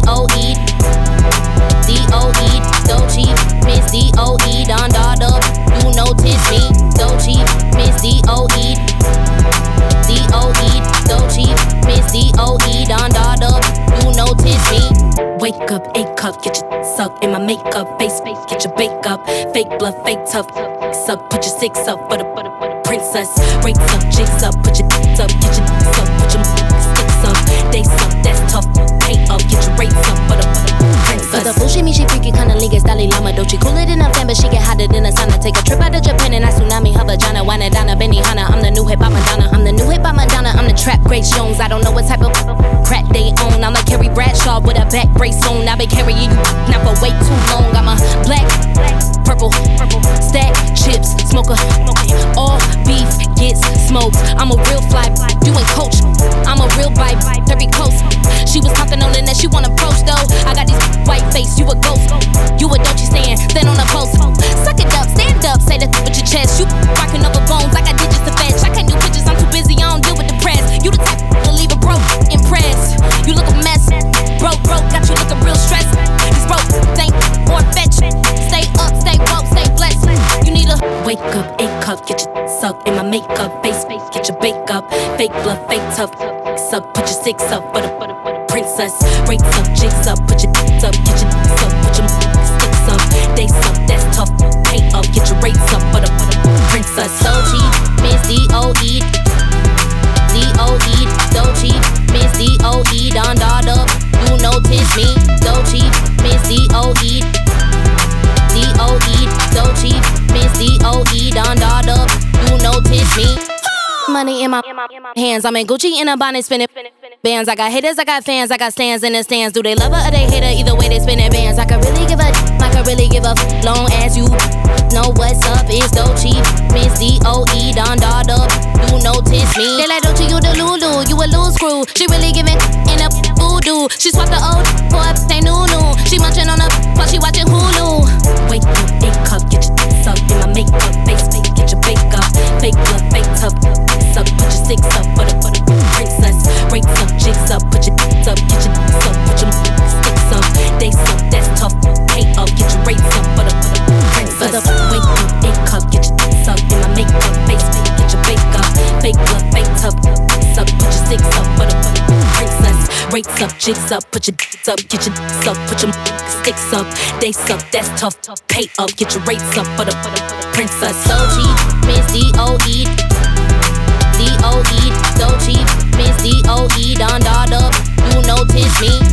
D-O-E, D-O-E, Dolce, Miss D-O-E, Don Dada, you notice me, Dolce, Miss D-O-E, D-O-E, Dolce, Miss D-O-E, Don Dada, you notice me. Wake up, A cup, get your suck in my makeup, face, get your bake up, fake bluff, fake tough, suck, put your six up for the, for the, for the princess, rakes up, jigs up, put your up, get your up, put your sticks up, they suck, that's tough, paint up, get your me she freaky, kinda league, Dalai Lama, Doechii, cooler than a fan, but she get hotter than a sauna. Take a trip out to Japan and I tsunami her vagina, it down, Benihana. I'm the new hip hop Madonna, I'm the new hip hop Madonna, I'm the trap Grace Jones. I don't know what type of crack they own. I'm like Carrie Bradshaw with a back brace on. I've been carrying you now for way too long. I'm a black, purple, purple, stack chips, smoker. All beef gets smoked. I'm a real fly, ain't coach. I'm a real vibe, every close. She was talking on the net, she want approach though. I got these white face, you a makeup, face, face, get your bake up, fake blood, fake tough, suck, put your six up for the, princess, rates up, jigs up, put your up, get your up, put your sticks up, they suck, Money in my hands, I'm in Gucci in a bonnet, spinning bands. I got haters, I got fans, I got stands in the stands. Do they love her or they hate her? Either way, they spinning bands. I could really give a, I could really give a long as you know what's up. It's cheap, Miss D O E, Don Dard up. You notice me. They like Dolce, you the Lulu, you a loose screw. She really giving in a voodoo. She swapped the old for a new new. She munching on a while she watching Hulu. Wake up, eight cup, get your suck in my makeup, face, face, get your six up for the, for the princess, rates up, jigs up, put your dicks up, get your up, put your sticks up, they suck, that's tough, pay up, get your rates up for the, for the princess. Wake up, eight cup, get your suck in my makeup, face, get your bake up, fake blood, fake tough, suck, put your six up for the, for the princess, rates up, jigs up, put your dicks up, get your up, put your sticks up, they suck, that's tough, pay up, get your rates up for the, for the, for the princess. So cheap, Miss D O E. D O so me.